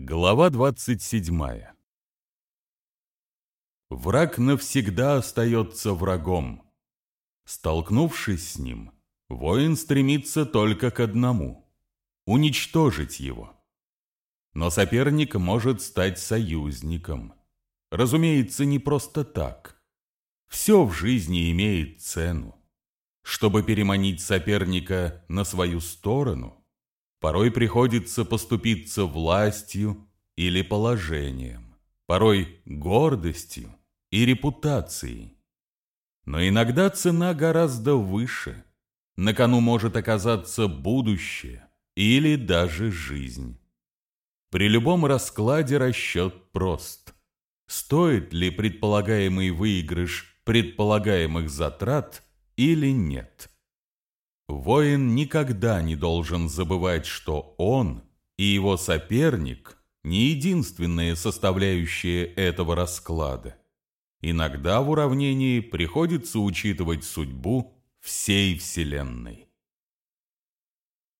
Глава 27 Враг навсегда остается врагом. Столкнувшись с ним, воин стремится только к одному — уничтожить его. Но соперник может стать союзником. Разумеется, не просто так. Все в жизни имеет цену. Чтобы переманить соперника на свою сторону, Порой приходится поступиться властью или положением, порой гордостью и репутацией. Но иногда цена гораздо выше. На кону может оказаться будущее или даже жизнь. При любом раскладе расчет прост. Стоит ли предполагаемый выигрыш предполагаемых затрат или нет? Воин никогда не должен забывать, что он и его соперник не единственные составляющие этого расклада. Иногда в уравнении приходится учитывать судьбу всей Вселенной.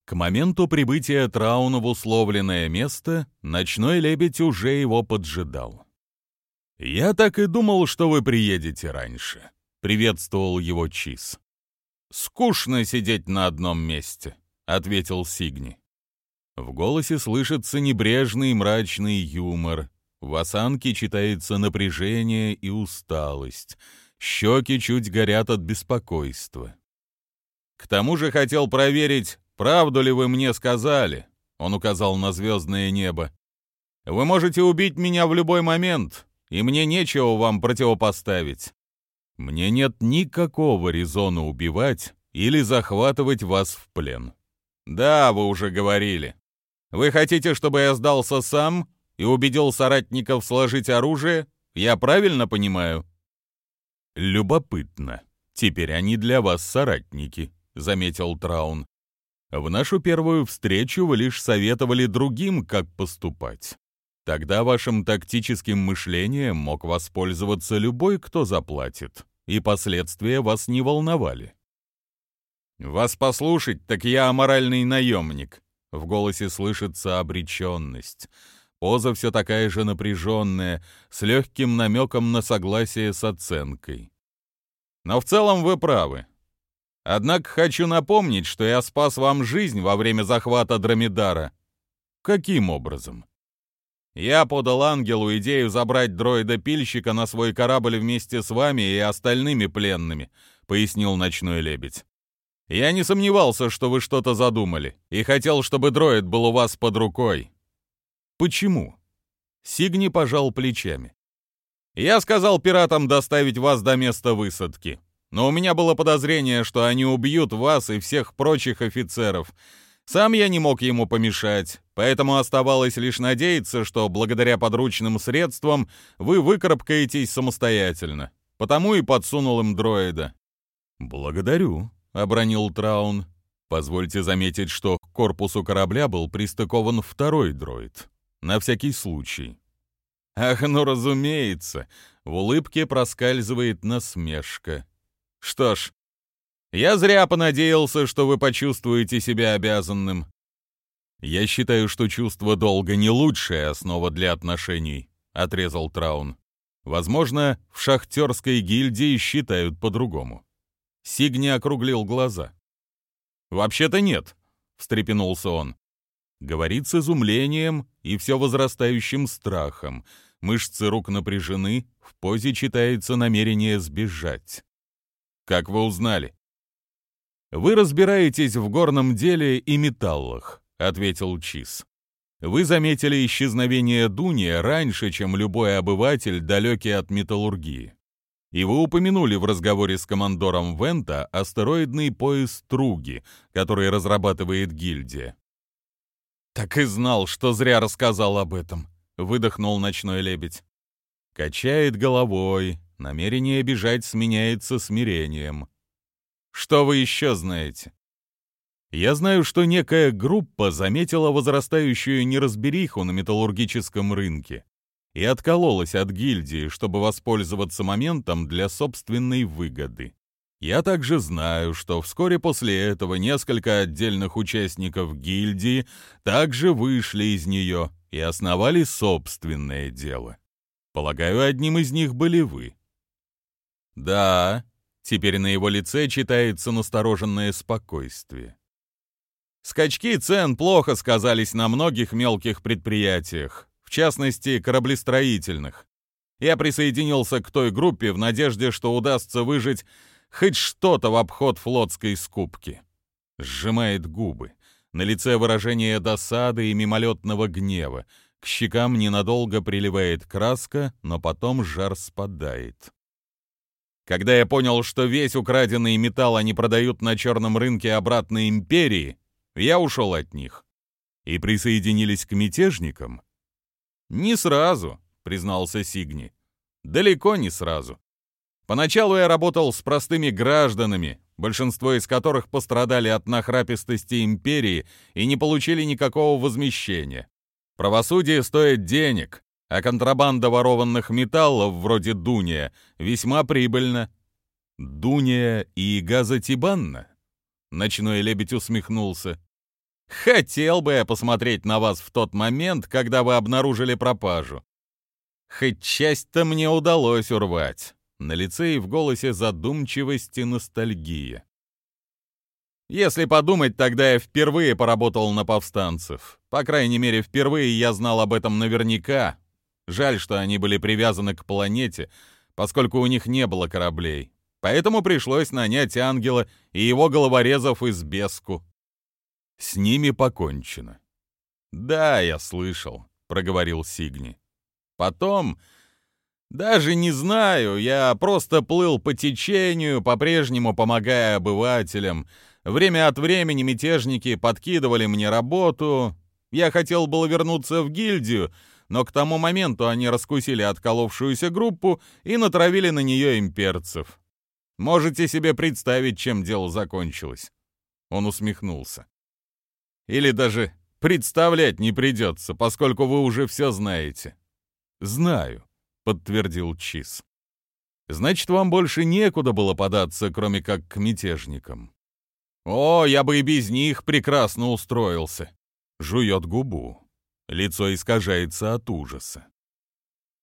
К моменту прибытия Трауна в условленное место ночной лебедь уже его поджидал. «Я так и думал, что вы приедете раньше», — приветствовал его Чиз. «Скучно сидеть на одном месте», — ответил Сигни. В голосе слышится небрежный мрачный юмор. В осанке читается напряжение и усталость. Щеки чуть горят от беспокойства. «К тому же хотел проверить, правду ли вы мне сказали», — он указал на звездное небо. «Вы можете убить меня в любой момент, и мне нечего вам противопоставить. Мне нет никакого резона убивать или захватывать вас в плен. Да, вы уже говорили. Вы хотите, чтобы я сдался сам и убедил соратников сложить оружие? Я правильно понимаю? Любопытно. Теперь они для вас соратники, заметил Траун. В нашу первую встречу вы лишь советовали другим, как поступать. Тогда вашим тактическим мышлением мог воспользоваться любой, кто заплатит, и последствия вас не волновали. «Вас послушать, так я аморальный наемник», — в голосе слышится обреченность. Поза все такая же напряженная, с легким намеком на согласие с оценкой. «Но в целом вы правы. Однако хочу напомнить, что я спас вам жизнь во время захвата Дромедара. Каким образом?» Я подал ангелу идею забрать дроида-пильщика на свой корабль вместе с вами и остальными пленными, пояснил ночной лебедь. Я не сомневался, что вы что-то задумали, и хотел, чтобы дроид был у вас под рукой. Почему? Сигни пожал плечами. Я сказал пиратам доставить вас до места высадки, но у меня было подозрение, что они убьют вас и всех прочих офицеров, сам я не мог ему помешать, поэтому оставалось лишь надеяться, что благодаря подручным средствам вы выкарабкаетесь самостоятельно. Потому и подсунул им дроида. «Благодарю», — обронил Траун. «Позвольте заметить, что к корпусу корабля был пристыкован второй дроид. На всякий случай». «Ах, ну разумеется!» — в улыбке проскальзывает насмешка. «Что ж, я зря понадеялся, что вы почувствуете себя обязанным. Я считаю, что чувство долга не лучшая основа для отношений, отрезал Траун. Возможно, в шахтерской гильдии считают по-другому. Сигни округлил глаза. «Вообще-то нет», — встрепенулся он. Говорит с изумлением и все возрастающим страхом. Мышцы рук напряжены, в позе читается намерение сбежать. «Как вы узнали?» «Вы разбираетесь в горном деле и металлах», — ответил Чиз. «Вы заметили исчезновение Дуния раньше, чем любой обыватель, далекий от металлургии. И вы упомянули в разговоре с командором Вента астероидный пояс Труги, который разрабатывает гильдия». «Так и знал, что зря рассказал об этом», — выдохнул ночной лебедь. Качает головой, намерение бежать сменяется смирением. Что вы еще знаете? Я знаю, что некая группа заметила возрастающую неразбериху на металлургическом рынке и откололась от гильдии, чтобы воспользоваться моментом для собственной выгоды. Я также знаю, что вскоре после этого несколько отдельных участников гильдии также вышли из нее и основали собственное дело. Полагаю, одним из них были вы. Да, теперь на его лице читается настороженное спокойствие. Скачки цен плохо сказались на многих мелких предприятиях, в частности, кораблестроительных. Я присоединился к той группе в надежде, что удастся выжить хоть что-то в обход флотской скупки. Сжимает губы. На лице выражение досады и мимолетного гнева. К щекам ненадолго приливает краска, но потом жар спадает. Когда я понял, что весь украденный металл они продают на черном рынке обратно империи, я ушел от них. И присоединились к мятежникам? Не сразу, признался Сигни. Далеко не сразу. Поначалу я работал с простыми гражданами, большинство из которых пострадали от нахрапистости империи и не получили никакого возмещения. Правосудие стоит денег, а контрабанда ворованных металлов, вроде дуния, весьма прибыльна. Дуния и газотибанна? Ночной лебедь усмехнулся. Хотел бы я посмотреть на вас в тот момент, когда вы обнаружили пропажу. Хоть часть-то мне удалось урвать. На лице и в голосе задумчивость и ностальгия. Если подумать, тогда я впервые поработал на повстанцев. По крайней мере, впервые я знал об этом наверняка. Жаль, что они были привязаны к планете, поскольку у них не было кораблей. Поэтому пришлось нанять ангела и его головорезов из Беску. С ними покончено. «Да, я слышал», — проговорил Сигни. «Потом даже не знаю, я просто плыл по течению, по-прежнему помогая обывателям. Время от времени мятежники подкидывали мне работу. Я хотел было вернуться в гильдию, но к тому моменту они раскусили отколовшуюся группу и натравили на нее имперцев. Можете себе представить, чем дело закончилось?» Он усмехнулся. «Или даже представлять не придется, поскольку вы уже все знаете». «Знаю подтвердил Чиз. Значит, вам больше некуда было податься, кроме как к мятежникам. О, я бы и без них прекрасно устроился. Жует губу. Лицо искажается от ужаса.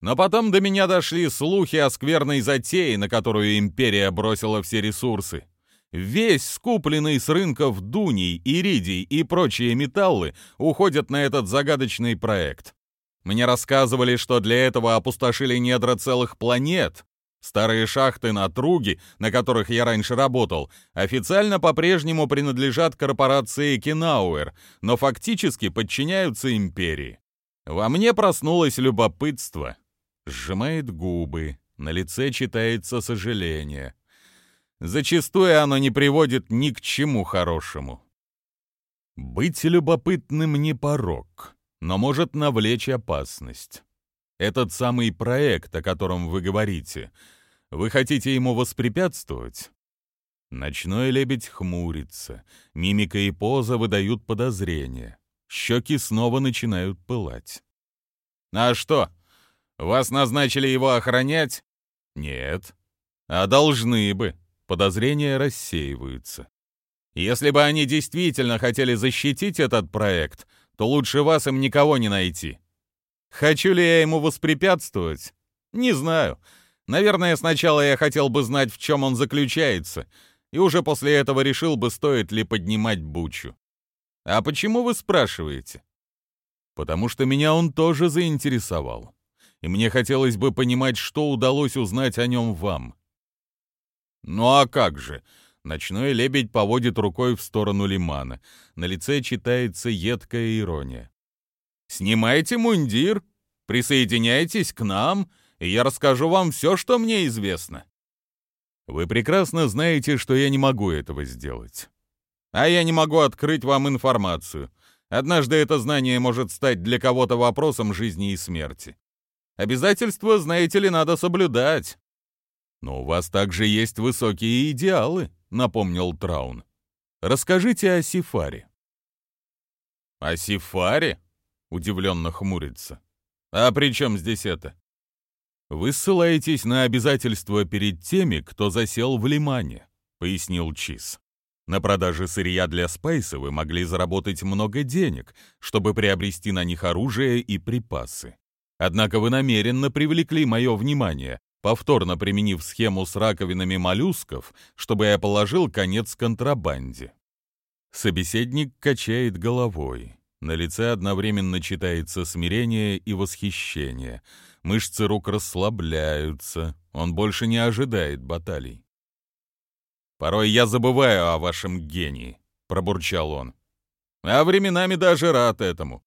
Но потом до меня дошли слухи о скверной затее, на которую империя бросила все ресурсы. Весь скупленный с рынков дуний, иридий и прочие металлы уходят на этот загадочный проект. Мне рассказывали, что для этого опустошили недра целых планет. Старые шахты на Труге, на которых я раньше работал, официально по-прежнему принадлежат корпорации Кинауэр, но фактически подчиняются империи. Во мне проснулось любопытство. Сжимает губы, на лице читается сожаление. Зачастую оно не приводит ни к чему хорошему. Быть любопытным не порог но может навлечь опасность. Этот самый проект, о котором вы говорите, вы хотите ему воспрепятствовать? Ночной лебедь хмурится, мимика и поза выдают подозрения. Щеки снова начинают пылать. «А что, вас назначили его охранять?» «Нет». «А должны бы». Подозрения рассеиваются. Если бы они действительно хотели защитить этот проект, то лучше вас им никого не найти. Хочу ли я ему воспрепятствовать? Не знаю. Наверное, сначала я хотел бы знать, в чем он заключается, и уже после этого решил бы, стоит ли поднимать бучу. А почему вы спрашиваете? Потому что меня он тоже заинтересовал. И мне хотелось бы понимать, что удалось узнать о нем вам. Ну а как же? Ночной лебедь поводит рукой в сторону лимана. На лице читается едкая ирония. «Снимайте мундир, присоединяйтесь к нам, и я расскажу вам все, что мне известно». «Вы прекрасно знаете, что я не могу этого сделать». «А я не могу открыть вам информацию. Однажды это знание может стать для кого-то вопросом жизни и смерти. Обязательства, знаете ли, надо соблюдать». «Но у вас также есть высокие идеалы», напомнил Траун. Расскажите о Сифаре. О Сифаре? Удивленно хмурится. А при чем здесь это? Вы ссылаетесь на обязательства перед теми, кто засел в Лимане, пояснил Чиз. На продаже сырья для Спайса вы могли заработать много денег, чтобы приобрести на них оружие и припасы. Однако вы намеренно привлекли мое внимание, повторно применив схему с раковинами моллюсков, чтобы я положил конец контрабанде. Собеседник качает головой. На лице одновременно читается смирение и восхищение. Мышцы рук расслабляются. Он больше не ожидает баталий. «Порой я забываю о вашем гении», — пробурчал он. «А временами даже рад этому.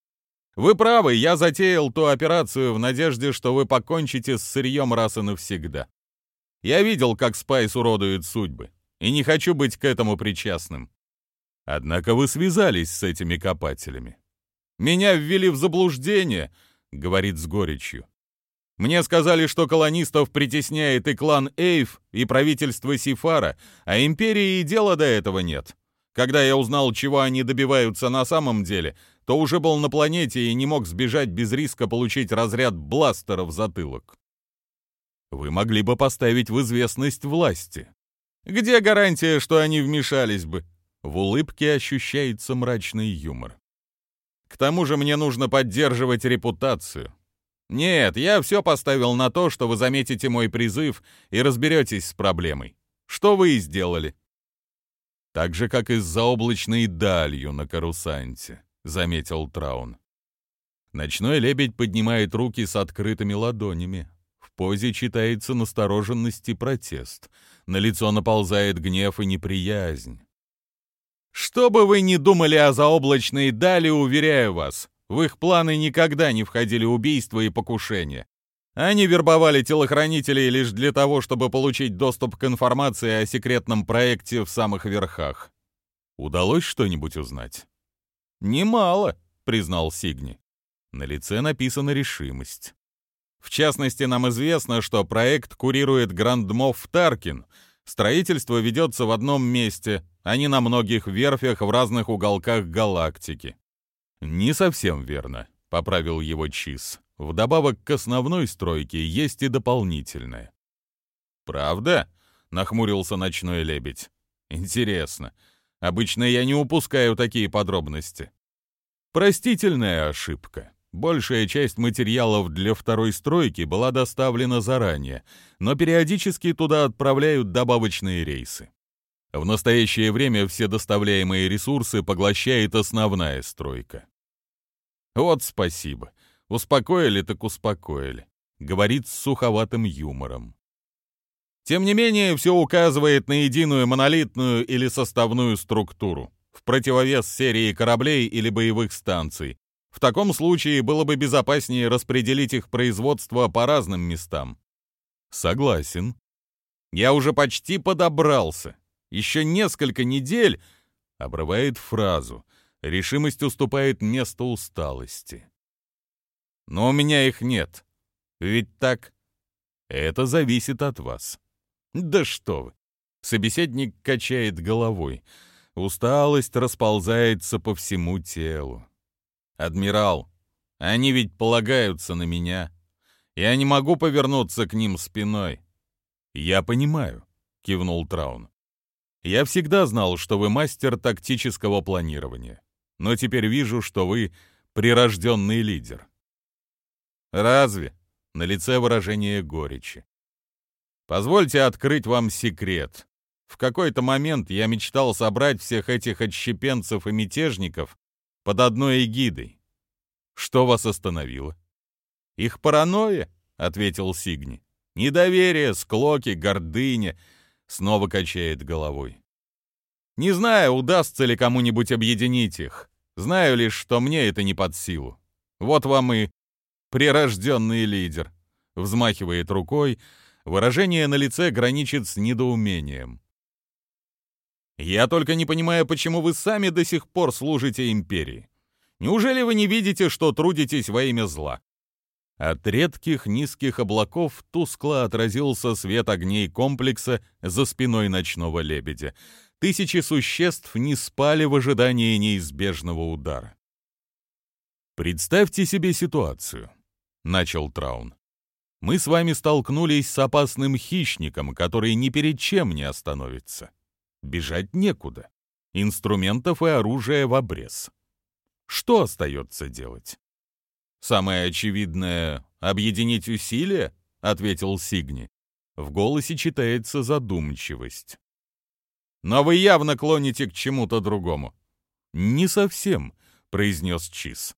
Вы правы, я затеял ту операцию в надежде, что вы покончите с сырьем раз и навсегда. Я видел, как Спайс уродует судьбы, и не хочу быть к этому причастным. Однако вы связались с этими копателями. Меня ввели в заблуждение, говорит с горечью. Мне сказали, что колонистов притесняет и клан Эйв, и правительство Сифара, а империи и дела до этого нет. Когда я узнал, чего они добиваются на самом деле, то уже был на планете и не мог сбежать без риска получить разряд бластера в затылок. Вы могли бы поставить в известность власти. Где гарантия, что они вмешались бы? В улыбке ощущается мрачный юмор. К тому же мне нужно поддерживать репутацию. Нет, я все поставил на то, что вы заметите мой призыв и разберетесь с проблемой. Что вы и сделали. Так же, как и с заоблачной далью на карусанте. — заметил Траун. Ночной лебедь поднимает руки с открытыми ладонями. В позе читается настороженность и протест. На лицо наползает гнев и неприязнь. «Что бы вы ни думали о заоблачной дали, уверяю вас, в их планы никогда не входили убийства и покушения. Они вербовали телохранителей лишь для того, чтобы получить доступ к информации о секретном проекте в самых верхах. Удалось что-нибудь узнать? «Немало», — признал Сигни. На лице написана решимость. В частности, нам известно, что проект курирует Грандмов Таркин. Строительство ведется в одном месте, не на многих верфях в разных уголках галактики. «Не совсем верно», — поправил его Чиз. «Вдобавок к основной стройке есть и дополнительная». «Правда?» — нахмурился ночной лебедь. «Интересно. Обычно я не упускаю такие подробности. Простительная ошибка. Большая часть материалов для второй стройки была доставлена заранее, но периодически туда отправляют добавочные рейсы. В настоящее время все доставляемые ресурсы поглощает основная стройка. Вот спасибо. Успокоили так успокоили. Говорит с суховатым юмором. Тем не менее, все указывает на единую монолитную или составную структуру, в противовес серии кораблей или боевых станций. В таком случае было бы безопаснее распределить их производство по разным местам. Согласен. Я уже почти подобрался. Еще несколько недель... Обрывает фразу. Решимость уступает место усталости. Но у меня их нет. Ведь так? Это зависит от вас. Да что вы! Собеседник качает головой. Усталость расползается по всему телу. «Адмирал, они ведь полагаются на меня. Я не могу повернуться к ним спиной». «Я понимаю», — кивнул Траун. «Я всегда знал, что вы мастер тактического планирования, но теперь вижу, что вы прирожденный лидер». «Разве?» — на лице выражение горечи. Позвольте открыть вам секрет. В какой-то момент я мечтал собрать всех этих отщепенцев и мятежников под одной эгидой. Что вас остановило? Их паранойя, ответил Сигни. Недоверие, склоки, гордыня. Снова качает головой. Не знаю, удастся ли кому-нибудь объединить их. Знаю лишь, что мне это не под силу. Вот вам и прирожденный лидер. Взмахивает рукой, Выражение на лице граничит с недоумением. «Я только не понимаю, почему вы сами до сих пор служите империи. Неужели вы не видите, что трудитесь во имя зла?» От редких низких облаков тускло отразился свет огней комплекса за спиной ночного лебедя. Тысячи существ не спали в ожидании неизбежного удара. «Представьте себе ситуацию», — начал Траун мы с вами столкнулись с опасным хищником, который ни перед чем не остановится. Бежать некуда. инструментов и оружия в обрез. Что остается делать? «Самое очевидное — объединить усилия», — ответил Сигни. В голосе читается задумчивость. «Но вы явно клоните к чему-то другому». «Не совсем», — произнес Чиз.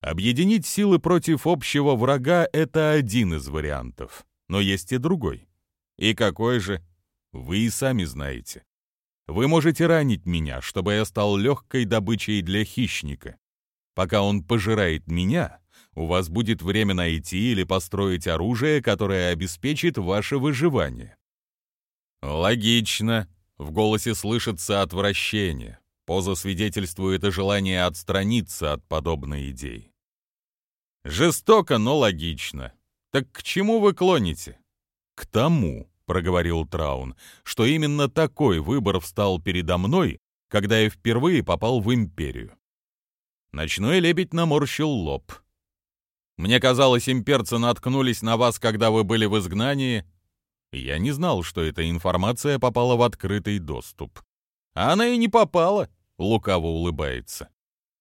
«Объединить силы против общего врага — это один из вариантов, но есть и другой. И какой же? Вы и сами знаете. Вы можете ранить меня, чтобы я стал легкой добычей для хищника. Пока он пожирает меня, у вас будет время найти или построить оружие, которое обеспечит ваше выживание. Логично. В голосе слышится отвращение. Поза свидетельствует о желании отстраниться от подобной идеи. Жестоко, но логично. Так к чему вы клоните? К тому, проговорил Траун, что именно такой выбор встал передо мной, когда я впервые попал в империю. Ночной лебедь наморщил лоб. Мне казалось, имперцы наткнулись на вас, когда вы были в изгнании. Я не знал, что эта информация попала в открытый доступ. А она и не попала, лукаво улыбается.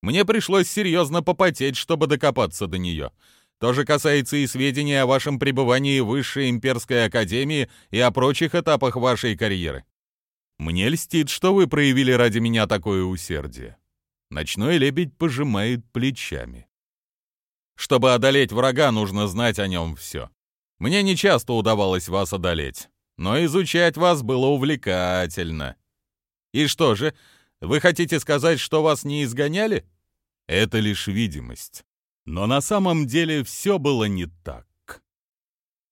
Мне пришлось серьезно попотеть, чтобы докопаться до нее. То же касается и сведений о вашем пребывании в Высшей имперской академии и о прочих этапах вашей карьеры. Мне льстит, что вы проявили ради меня такое усердие. Ночной лебедь пожимает плечами. Чтобы одолеть врага, нужно знать о нем все. Мне не часто удавалось вас одолеть, но изучать вас было увлекательно. И что же, вы хотите сказать, что вас не изгоняли? Это лишь видимость. Но на самом деле все было не так.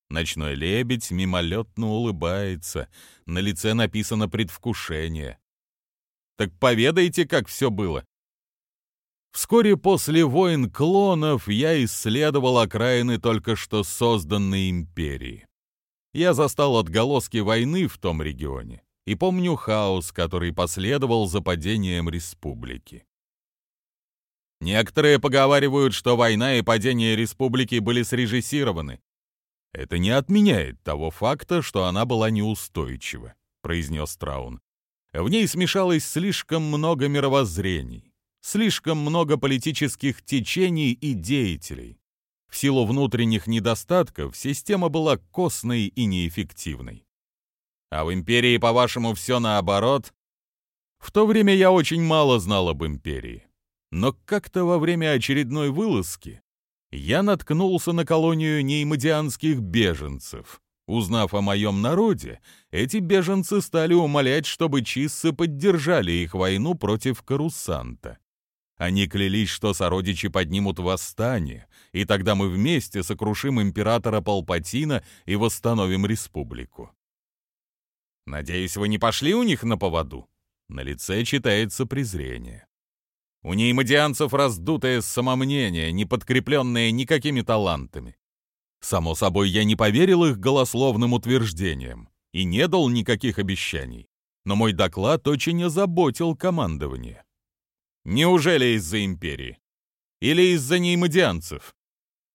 Ночной лебедь мимолетно улыбается, на лице написано предвкушение. Так поведайте, как все было. Вскоре после войн клонов я исследовал окраины только что созданной империи. Я застал отголоски войны в том регионе и помню хаос, который последовал за падением республики. Некоторые поговаривают, что война и падение республики были срежиссированы. Это не отменяет того факта, что она была неустойчива, произнес Траун. В ней смешалось слишком много мировоззрений слишком много политических течений и деятелей. В силу внутренних недостатков система была костной и неэффективной. А в империи, по-вашему, все наоборот? В то время я очень мало знал об империи. Но как-то во время очередной вылазки я наткнулся на колонию неймодианских беженцев. Узнав о моем народе, эти беженцы стали умолять, чтобы чиссы поддержали их войну против Карусанта. Они клялись, что сородичи поднимут восстание, и тогда мы вместе сокрушим императора Палпатина и восстановим республику. Надеюсь, вы не пошли у них на поводу? На лице читается презрение. У неймодианцев раздутое самомнение, не подкрепленное никакими талантами. Само собой, я не поверил их голословным утверждениям и не дал никаких обещаний. Но мой доклад очень озаботил командование. Неужели из-за империи? Или из-за неймодианцев?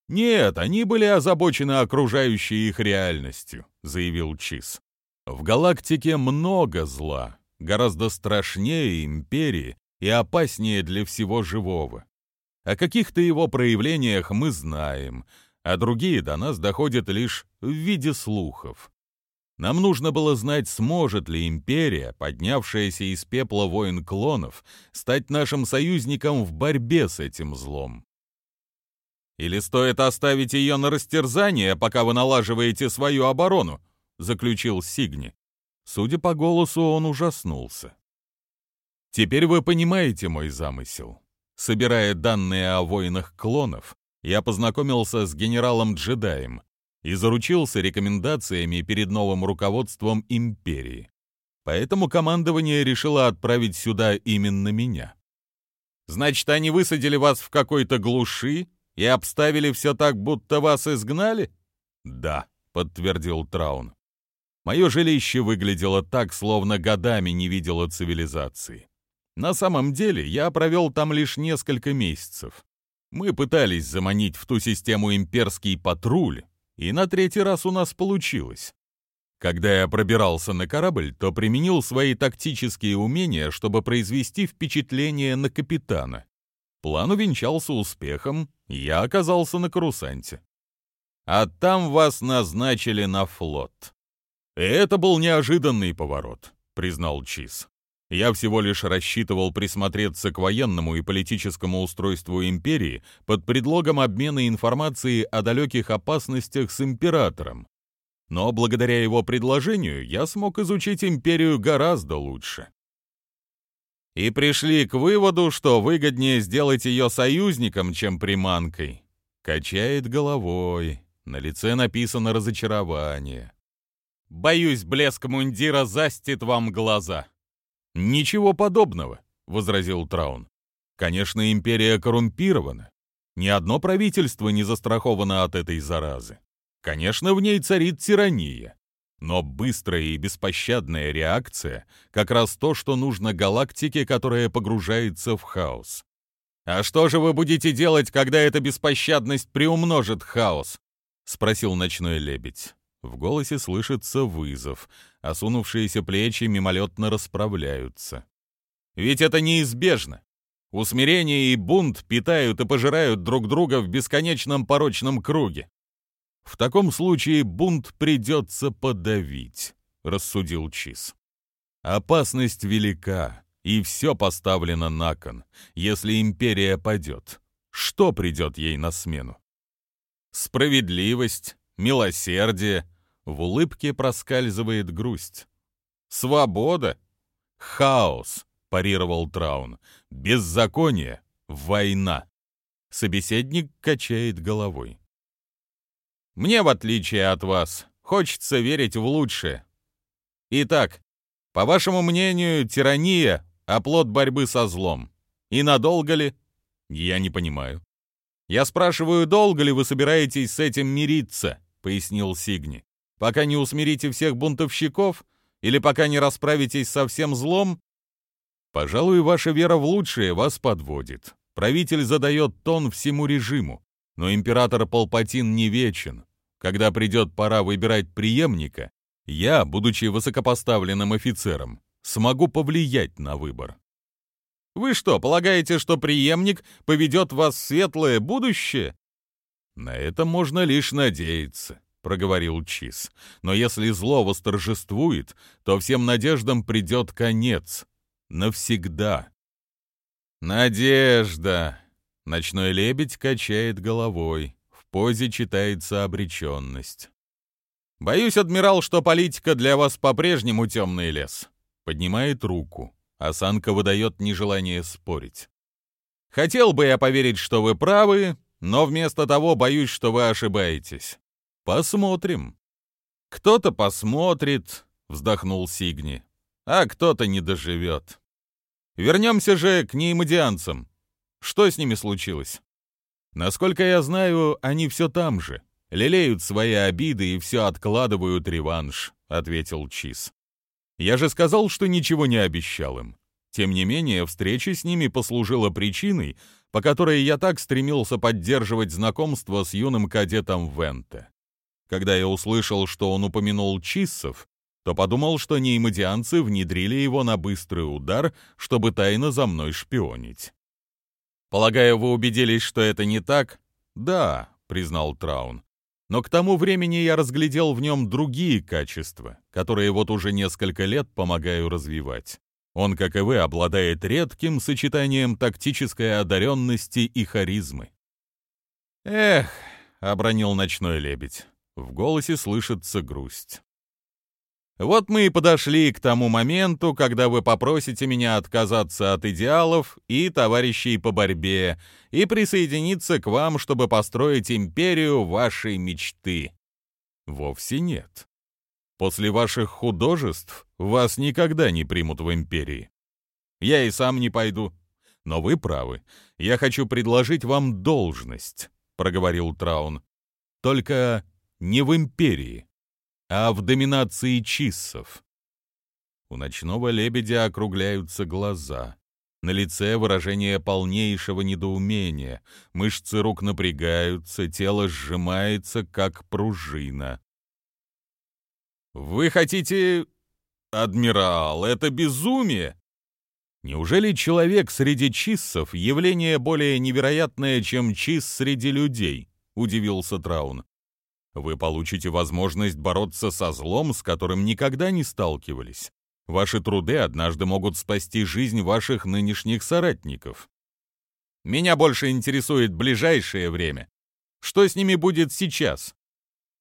Нет, они были озабочены окружающей их реальностью, заявил Чиз. В галактике много зла, гораздо страшнее империи и опаснее для всего живого. О каких-то его проявлениях мы знаем, а другие до нас доходят лишь в виде слухов. Нам нужно было знать, сможет ли империя, поднявшаяся из пепла войн клонов, стать нашим союзником в борьбе с этим злом. Или стоит оставить ее на растерзание, пока вы налаживаете свою оборону, заключил Сигни. Судя по голосу, он ужаснулся. Теперь вы понимаете мой замысел. Собирая данные о войнах клонов, я познакомился с генералом-джедаем, и заручился рекомендациями перед новым руководством империи. Поэтому командование решило отправить сюда именно меня. Значит, они высадили вас в какой-то глуши и обставили все так, будто вас изгнали? Да, подтвердил Траун. Мое жилище выглядело так, словно годами не видело цивилизации. На самом деле, я провел там лишь несколько месяцев. Мы пытались заманить в ту систему имперский патруль, и на третий раз у нас получилось. Когда я пробирался на корабль, то применил свои тактические умения, чтобы произвести впечатление на капитана. План увенчался успехом, я оказался на карусанте. А там вас назначили на флот. Это был неожиданный поворот, признал Чиз. Я всего лишь рассчитывал присмотреться к военному и политическому устройству империи под предлогом обмена информацией о далеких опасностях с императором. Но благодаря его предложению я смог изучить империю гораздо лучше. И пришли к выводу, что выгоднее сделать ее союзником, чем приманкой. Качает головой. На лице написано разочарование. Боюсь, блеск мундира застит вам глаза. «Ничего подобного», — возразил Траун. «Конечно, империя коррумпирована. Ни одно правительство не застраховано от этой заразы. Конечно, в ней царит тирания. Но быстрая и беспощадная реакция — как раз то, что нужно галактике, которая погружается в хаос. «А что же вы будете делать, когда эта беспощадность приумножит хаос?» — спросил ночной лебедь. В голосе слышится вызов, осунувшиеся плечи мимолетно расправляются. Ведь это неизбежно. Усмирение и бунт питают и пожирают друг друга в бесконечном порочном круге. В таком случае бунт придется подавить, рассудил Чиз. Опасность велика, и все поставлено на кон. Если империя падет, что придет ей на смену? Справедливость, милосердие, в улыбке проскальзывает грусть. «Свобода! Хаос!» — парировал Траун. «Беззаконие! Война!» Собеседник качает головой. «Мне, в отличие от вас, хочется верить в лучшее. Итак, по вашему мнению, тирания — оплот борьбы со злом. И надолго ли? Я не понимаю. Я спрашиваю, долго ли вы собираетесь с этим мириться?» — пояснил Сигни пока не усмирите всех бунтовщиков или пока не расправитесь со всем злом? Пожалуй, ваша вера в лучшее вас подводит. Правитель задает тон всему режиму, но император Палпатин не вечен. Когда придет пора выбирать преемника, я, будучи высокопоставленным офицером, смогу повлиять на выбор. Вы что, полагаете, что преемник поведет вас в светлое будущее? На это можно лишь надеяться. — проговорил Чиз. «Но если зло восторжествует, то всем надеждам придет конец. Навсегда». «Надежда!» — ночной лебедь качает головой. В позе читается обреченность. «Боюсь, адмирал, что политика для вас по-прежнему темный лес». Поднимает руку. Осанка выдает нежелание спорить. «Хотел бы я поверить, что вы правы, но вместо того боюсь, что вы ошибаетесь. Посмотрим. Кто-то посмотрит, вздохнул Сигни, а кто-то не доживет. Вернемся же к неймодианцам. Что с ними случилось? Насколько я знаю, они все там же. Лелеют свои обиды и все откладывают реванш, ответил Чиз. Я же сказал, что ничего не обещал им. Тем не менее, встреча с ними послужила причиной, по которой я так стремился поддерживать знакомство с юным кадетом Венте. Когда я услышал, что он упомянул Чиссов, то подумал, что неймодианцы внедрили его на быстрый удар, чтобы тайно за мной шпионить. «Полагаю, вы убедились, что это не так?» «Да», — признал Траун. «Но к тому времени я разглядел в нем другие качества, которые вот уже несколько лет помогаю развивать. Он, как и вы, обладает редким сочетанием тактической одаренности и харизмы». «Эх», — обронил ночной лебедь, в голосе слышится грусть. Вот мы и подошли к тому моменту, когда вы попросите меня отказаться от идеалов и товарищей по борьбе и присоединиться к вам, чтобы построить империю вашей мечты. Вовсе нет. После ваших художеств вас никогда не примут в империи. Я и сам не пойду. Но вы правы. Я хочу предложить вам должность, проговорил Траун. Только не в империи, а в доминации чиссов. У ночного лебедя округляются глаза. На лице выражение полнейшего недоумения. Мышцы рук напрягаются, тело сжимается, как пружина. Вы хотите... Адмирал, это безумие! Неужели человек среди чиссов — явление более невероятное, чем чисс среди людей? Удивился Траун. Вы получите возможность бороться со злом, с которым никогда не сталкивались. Ваши труды однажды могут спасти жизнь ваших нынешних соратников. Меня больше интересует ближайшее время. Что с ними будет сейчас?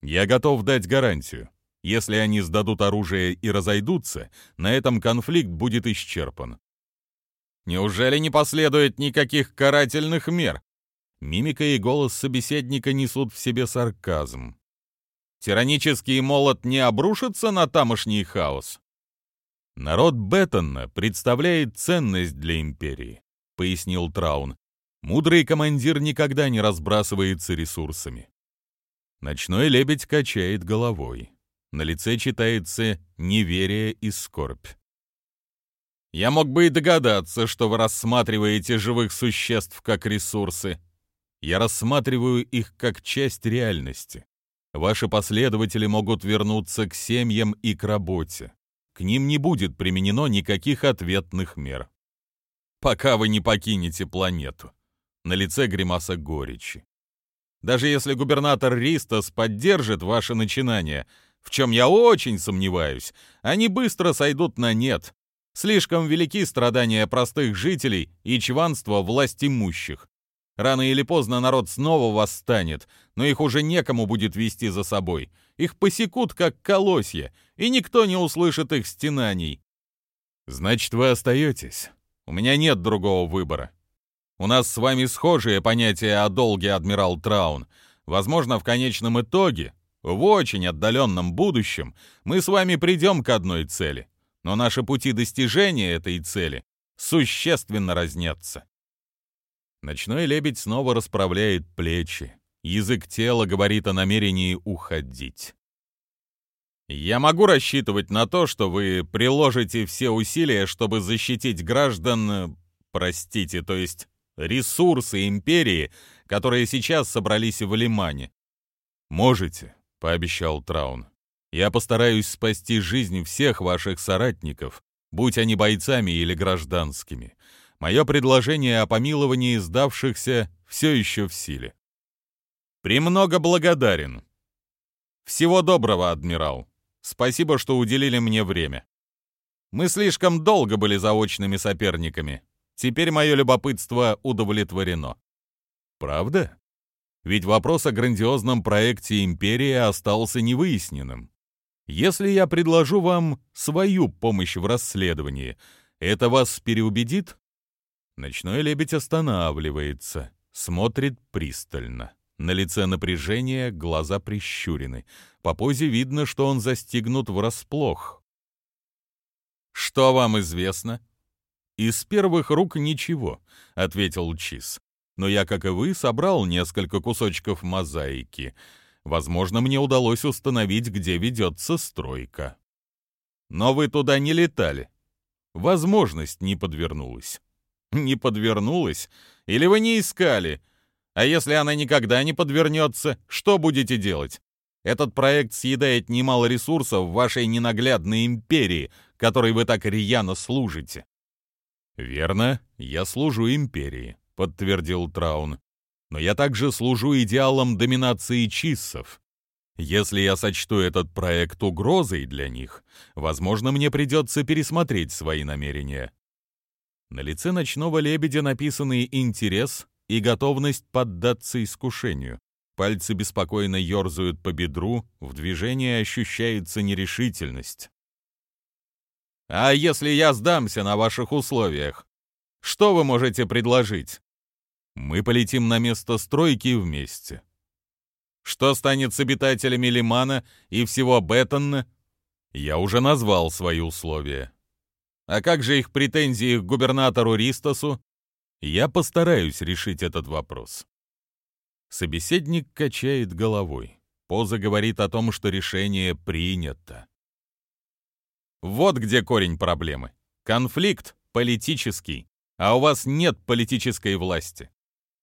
Я готов дать гарантию. Если они сдадут оружие и разойдутся, на этом конфликт будет исчерпан. Неужели не последует никаких карательных мер? Мимика и голос собеседника несут в себе сарказм. Тиранический молот не обрушится на тамошний хаос? Народ Беттона представляет ценность для империи, пояснил Траун. Мудрый командир никогда не разбрасывается ресурсами. Ночной лебедь качает головой. На лице читается неверие и скорбь. Я мог бы и догадаться, что вы рассматриваете живых существ как ресурсы. Я рассматриваю их как часть реальности. Ваши последователи могут вернуться к семьям и к работе. К ним не будет применено никаких ответных мер. Пока вы не покинете планету. На лице гримаса горечи. Даже если губернатор Ристос поддержит ваше начинание, в чем я очень сомневаюсь, они быстро сойдут на нет, Слишком велики страдания простых жителей и чванство власть имущих. Рано или поздно народ снова восстанет, но их уже некому будет вести за собой. Их посекут, как колосья, и никто не услышит их стенаний. Значит, вы остаетесь. У меня нет другого выбора. У нас с вами схожие понятия о долге, адмирал Траун. Возможно, в конечном итоге, в очень отдаленном будущем, мы с вами придем к одной цели — но наши пути достижения этой цели существенно разнятся. Ночной лебедь снова расправляет плечи. Язык тела говорит о намерении уходить. Я могу рассчитывать на то, что вы приложите все усилия, чтобы защитить граждан, простите, то есть ресурсы империи, которые сейчас собрались в Лимане. Можете, пообещал Траун. Я постараюсь спасти жизнь всех ваших соратников, будь они бойцами или гражданскими. Мое предложение о помиловании сдавшихся все еще в силе. Премного благодарен. Всего доброго, адмирал. Спасибо, что уделили мне время. Мы слишком долго были заочными соперниками. Теперь мое любопытство удовлетворено. Правда? Ведь вопрос о грандиозном проекте империи остался невыясненным. Если я предложу вам свою помощь в расследовании, это вас переубедит? Ночной лебедь останавливается, смотрит пристально. На лице напряжение, глаза прищурены. По позе видно, что он застигнут врасплох. «Что вам известно?» «Из первых рук ничего», — ответил Чиз. «Но я, как и вы, собрал несколько кусочков мозаики. Возможно, мне удалось установить, где ведется стройка. Но вы туда не летали. Возможность не подвернулась. Не подвернулась? Или вы не искали? А если она никогда не подвернется, что будете делать? Этот проект съедает немало ресурсов в вашей ненаглядной империи, которой вы так рьяно служите. «Верно, я служу империи», — подтвердил Траун но я также служу идеалам доминации чиссов. Если я сочту этот проект угрозой для них, возможно, мне придется пересмотреть свои намерения. На лице ночного лебедя написаны интерес и готовность поддаться искушению. Пальцы беспокойно ерзают по бедру, в движении ощущается нерешительность. «А если я сдамся на ваших условиях? Что вы можете предложить?» Мы полетим на место стройки вместе. Что станет с обитателями Лимана и всего Беттона? Я уже назвал свои условия. А как же их претензии к губернатору Ристосу? Я постараюсь решить этот вопрос. Собеседник качает головой. Поза говорит о том, что решение принято. Вот где корень проблемы. Конфликт политический, а у вас нет политической власти.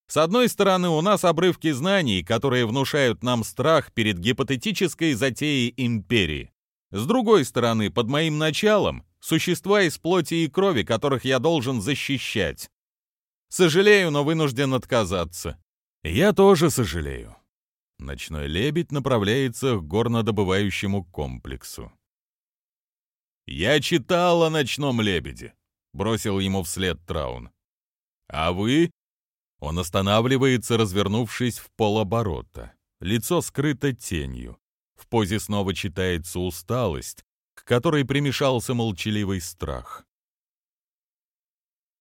С одной стороны, у нас обрывки знаний, которые внушают нам страх перед гипотетической затеей империи. С другой стороны, под моим началом существа из плоти и крови, которых я должен защищать. Сожалею, но вынужден отказаться. Я тоже сожалею. Ночной лебедь направляется к горнодобывающему комплексу. «Я читал о ночном лебеде», — бросил ему вслед Траун. «А вы?» Он останавливается, развернувшись в полоборота. Лицо скрыто тенью. В позе снова читается усталость, к которой примешался молчаливый страх.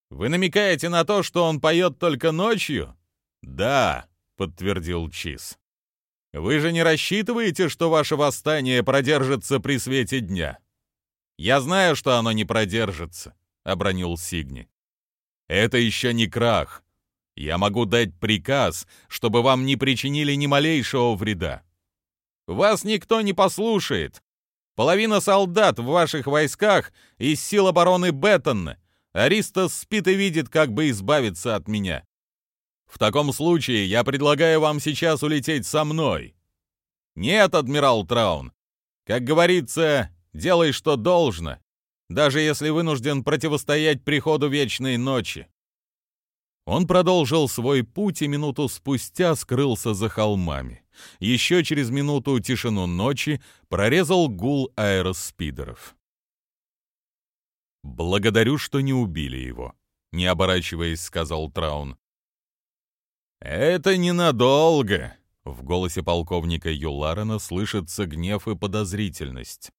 «Вы намекаете на то, что он поет только ночью?» «Да», — подтвердил Чиз. «Вы же не рассчитываете, что ваше восстание продержится при свете дня?» «Я знаю, что оно не продержится», — обронил Сигни. «Это еще не крах. Я могу дать приказ, чтобы вам не причинили ни малейшего вреда. Вас никто не послушает. Половина солдат в ваших войсках из сил обороны Беттона. Аристос спит и видит, как бы избавиться от меня. В таком случае я предлагаю вам сейчас улететь со мной. Нет, адмирал Траун. Как говорится, делай, что должно, даже если вынужден противостоять приходу вечной ночи. Он продолжил свой путь и минуту спустя скрылся за холмами. Еще через минуту тишину ночи прорезал гул аэроспидеров. «Благодарю, что не убили его», — не оборачиваясь, сказал Траун. «Это ненадолго», — в голосе полковника Юларена слышится гнев и подозрительность.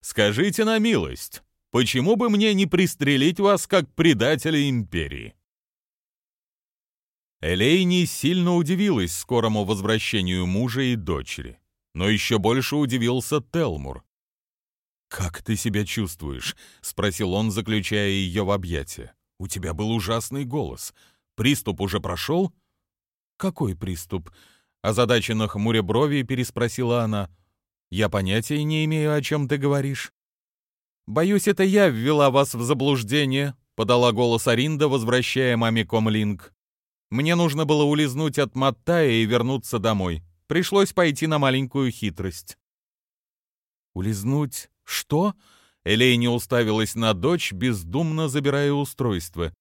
«Скажите на милость, почему бы мне не пристрелить вас как предателя империи?» Элейни сильно удивилась скорому возвращению мужа и дочери, но еще больше удивился Телмур. «Как ты себя чувствуешь?» — спросил он, заключая ее в объятия. «У тебя был ужасный голос. Приступ уже прошел?» «Какой приступ?» — озадаченно хмуря брови переспросила она. «Я понятия не имею, о чем ты говоришь». «Боюсь, это я ввела вас в заблуждение», — подала голос Аринда, возвращая маме комлинг. Мне нужно было улизнуть от Маттая и вернуться домой. Пришлось пойти на маленькую хитрость. «Улизнуть? Что?» Элейни уставилась на дочь, бездумно забирая устройство.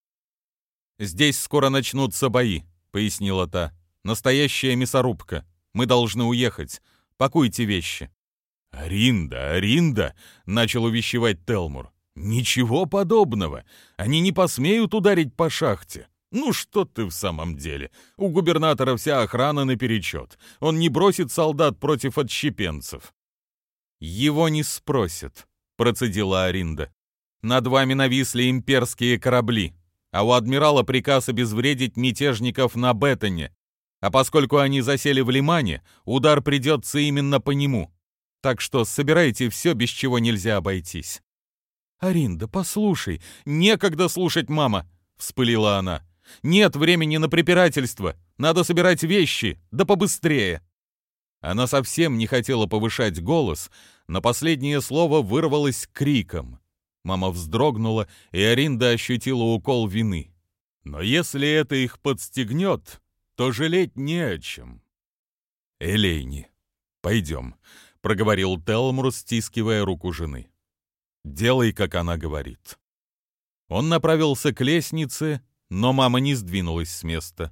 «Здесь скоро начнутся бои», — пояснила та. «Настоящая мясорубка. Мы должны уехать. Пакуйте вещи». «Аринда, Аринда!» — начал увещевать Телмур. «Ничего подобного. Они не посмеют ударить по шахте. «Ну что ты в самом деле? У губернатора вся охрана наперечет. Он не бросит солдат против отщепенцев». «Его не спросят», — процедила Аринда. «Над вами нависли имперские корабли, а у адмирала приказ обезвредить мятежников на Беттоне. А поскольку они засели в Лимане, удар придется именно по нему. Так что собирайте все, без чего нельзя обойтись». «Аринда, послушай, некогда слушать, мама!» — вспылила она. Нет времени на препирательство. Надо собирать вещи, да побыстрее. Она совсем не хотела повышать голос, но последнее слово вырвалось криком. Мама вздрогнула, и Аринда ощутила укол вины. Но если это их подстегнет, то жалеть не о чем. «Элейни, пойдем», — проговорил Телмур, стискивая руку жены. «Делай, как она говорит». Он направился к лестнице, но мама не сдвинулась с места.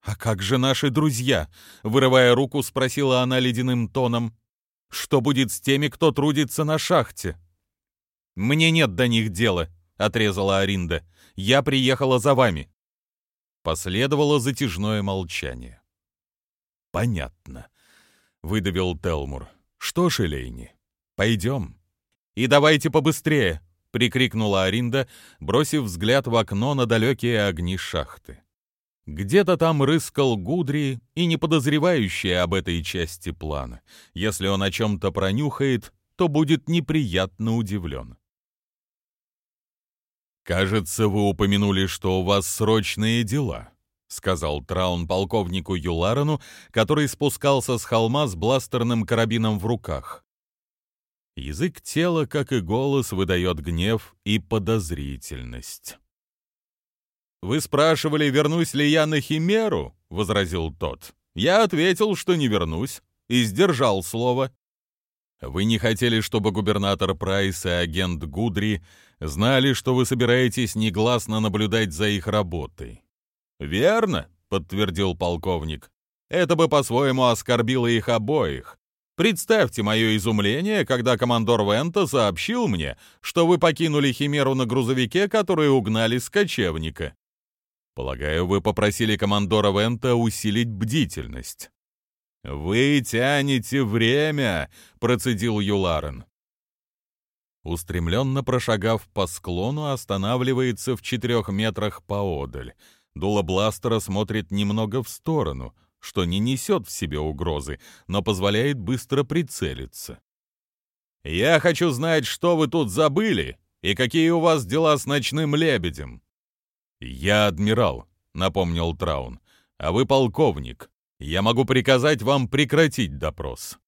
«А как же наши друзья?» — вырывая руку, спросила она ледяным тоном. «Что будет с теми, кто трудится на шахте?» «Мне нет до них дела», — отрезала Аринда. «Я приехала за вами». Последовало затяжное молчание. «Понятно», — выдавил Телмур. «Что ж, Элейни, пойдем. И давайте побыстрее, — прикрикнула Аринда, бросив взгляд в окно на далекие огни шахты. Где-то там рыскал Гудри и не подозревающий об этой части плана. Если он о чем-то пронюхает, то будет неприятно удивлен. «Кажется, вы упомянули, что у вас срочные дела», — сказал Траун полковнику Юларану, который спускался с холма с бластерным карабином в руках. Язык тела, как и голос, выдает гнев и подозрительность. «Вы спрашивали, вернусь ли я на Химеру?» — возразил тот. «Я ответил, что не вернусь, и сдержал слово». Вы не хотели, чтобы губернатор Прайс и агент Гудри знали, что вы собираетесь негласно наблюдать за их работой. Верно, подтвердил полковник. Это бы по-своему оскорбило их обоих. Представьте мое изумление, когда командор Вента сообщил мне, что вы покинули Химеру на грузовике, который угнали с кочевника. Полагаю, вы попросили командора Вента усилить бдительность. «Вы тянете время!» — процедил Юларен. Устремленно прошагав по склону, останавливается в четырех метрах поодаль. Дуло бластера смотрит немного в сторону, что не несет в себе угрозы, но позволяет быстро прицелиться. «Я хочу знать, что вы тут забыли и какие у вас дела с ночным лебедем». «Я адмирал», — напомнил Траун, — «а вы полковник. Я могу приказать вам прекратить допрос».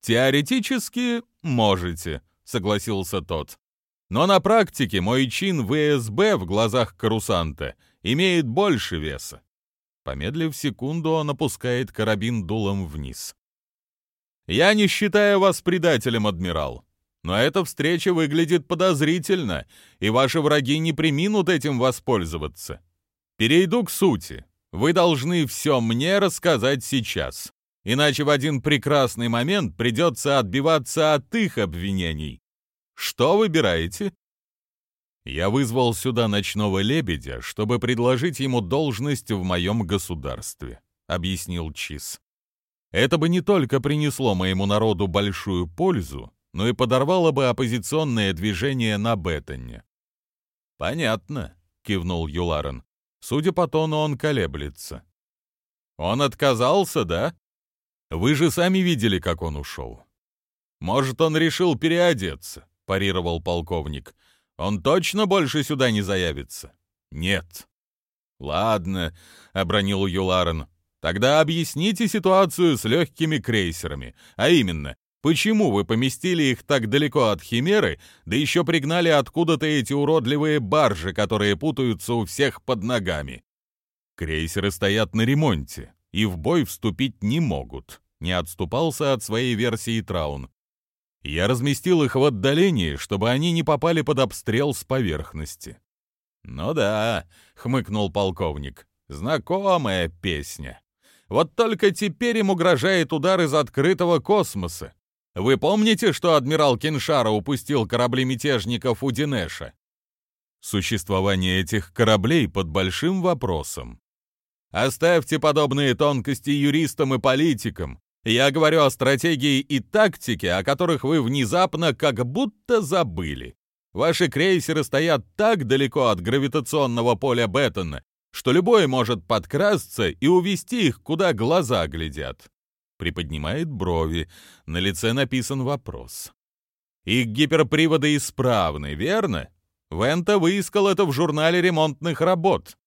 «Теоретически можете», — согласился тот. «Но на практике мой чин ВСБ в глазах карусанта имеет больше веса». Помедлив секунду, он опускает карабин дулом вниз. «Я не считаю вас предателем, адмирал. Но эта встреча выглядит подозрительно, и ваши враги не приминут этим воспользоваться. Перейду к сути. Вы должны все мне рассказать сейчас, иначе в один прекрасный момент придется отбиваться от их обвинений. Что выбираете?» Я вызвал сюда ночного лебедя, чтобы предложить ему должность в моем государстве», — объяснил Чиз. «Это бы не только принесло моему народу большую пользу, но и подорвало бы оппозиционное движение на Беттоне». «Понятно», — кивнул Юларен. Судя по тону, он колеблется. «Он отказался, да? Вы же сами видели, как он ушел». «Может, он решил переодеться», — парировал полковник. «Он точно больше сюда не заявится?» «Нет». «Ладно», — обронил Юларен. «Тогда объясните ситуацию с легкими крейсерами, а именно, Почему вы поместили их так далеко от Химеры, да еще пригнали откуда-то эти уродливые баржи, которые путаются у всех под ногами? Крейсеры стоят на ремонте и в бой вступить не могут. Не отступался от своей версии Траун. Я разместил их в отдалении, чтобы они не попали под обстрел с поверхности. «Ну да», — хмыкнул полковник, — «знакомая песня. Вот только теперь им угрожает удар из открытого космоса. Вы помните, что адмирал Киншара упустил корабли мятежников у Динеша? Существование этих кораблей под большим вопросом. Оставьте подобные тонкости юристам и политикам. Я говорю о стратегии и тактике, о которых вы внезапно как будто забыли. Ваши крейсеры стоят так далеко от гравитационного поля Беттона, что любой может подкрасться и увести их, куда глаза глядят приподнимает брови, на лице написан вопрос. «Их гиперприводы исправны, верно? Вента выискал это в журнале ремонтных работ».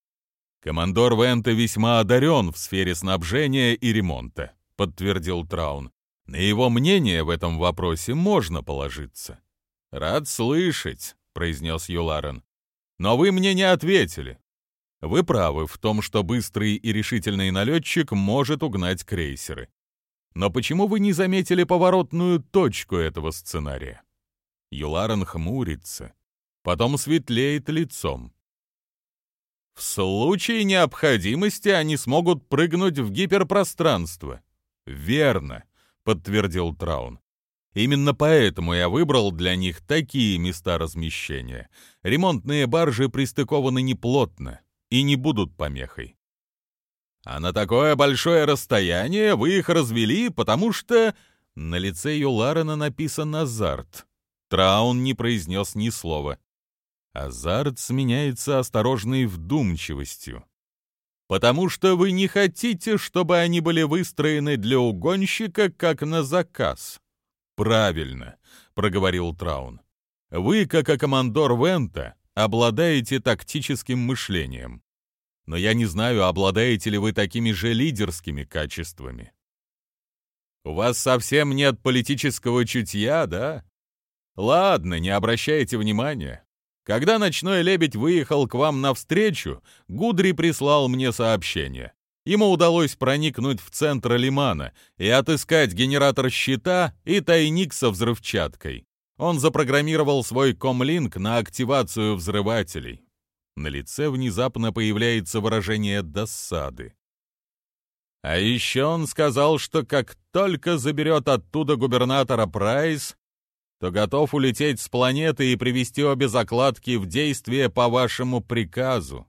«Командор Вента весьма одарен в сфере снабжения и ремонта», — подтвердил Траун. «На его мнение в этом вопросе можно положиться». «Рад слышать», — произнес Юларен. «Но вы мне не ответили. Вы правы в том, что быстрый и решительный налетчик может угнать крейсеры. Но почему вы не заметили поворотную точку этого сценария? Юларен хмурится, потом светлеет лицом. В случае необходимости они смогут прыгнуть в гиперпространство. Верно, подтвердил Траун. Именно поэтому я выбрал для них такие места размещения. Ремонтные баржи пристыкованы неплотно и не будут помехой. А на такое большое расстояние вы их развели, потому что...» На лице Юларена написан «Азарт». Траун не произнес ни слова. Азарт сменяется осторожной вдумчивостью. «Потому что вы не хотите, чтобы они были выстроены для угонщика, как на заказ». «Правильно», — проговорил Траун. «Вы, как и командор Вента, обладаете тактическим мышлением но я не знаю, обладаете ли вы такими же лидерскими качествами. У вас совсем нет политического чутья, да? Ладно, не обращайте внимания. Когда ночной лебедь выехал к вам навстречу, Гудри прислал мне сообщение. Ему удалось проникнуть в центр лимана и отыскать генератор щита и тайник со взрывчаткой. Он запрограммировал свой комлинк на активацию взрывателей. На лице внезапно появляется выражение досады. А еще он сказал, что как только заберет оттуда губернатора Прайс, то готов улететь с планеты и привести обе закладки в действие по вашему приказу.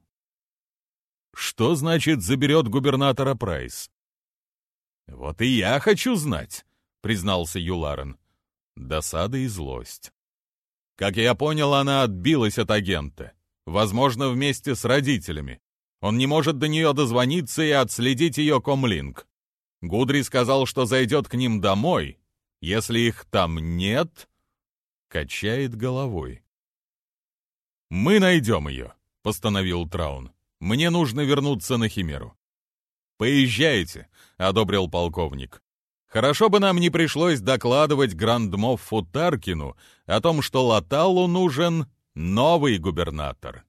Что значит заберет губернатора Прайс? Вот и я хочу знать, признался Юларен. Досада и злость. Как я понял, она отбилась от агента. Возможно, вместе с родителями. Он не может до нее дозвониться и отследить ее комлинк. Гудри сказал, что зайдет к ним домой. Если их там нет, качает головой. «Мы найдем ее», — постановил Траун. Мне нужно вернуться на Химеру». «Поезжайте», — одобрил полковник. «Хорошо бы нам не пришлось докладывать Грандмоффу Таркину о том, что Латалу нужен новый губернатор».